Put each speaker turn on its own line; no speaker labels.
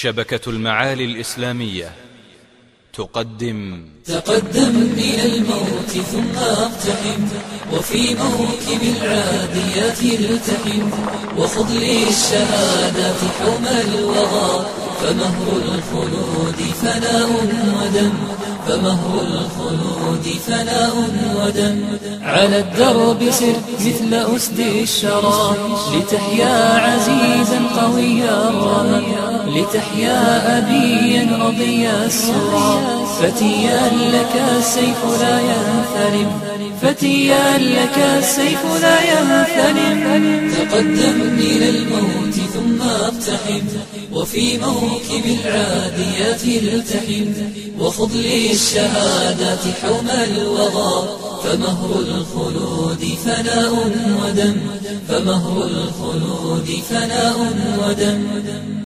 شبكة المعالي الإسلامية تقدم.
تقدم إلى الموت ثم أقتحم وفي موكب العاديات التحم وخذ لي الشهادات حوم الوغى. فمهر الخلود فناء ودم فمهر الخلود فناء ودم. على الدرب سر مثل أسد الشرى لتحيا الرمى لتحيا أبيا رضي السرى فتيا لك السيف لا ينثلم فتيا لك السيف لا ينثلم تقدم إلى الموت ثم اقتحم وفي موكب العاديات التحم. وخذ الشهادات حوم الوغى. فمهر الخلود فناء ودم. فمهر الخلود فناء ودم.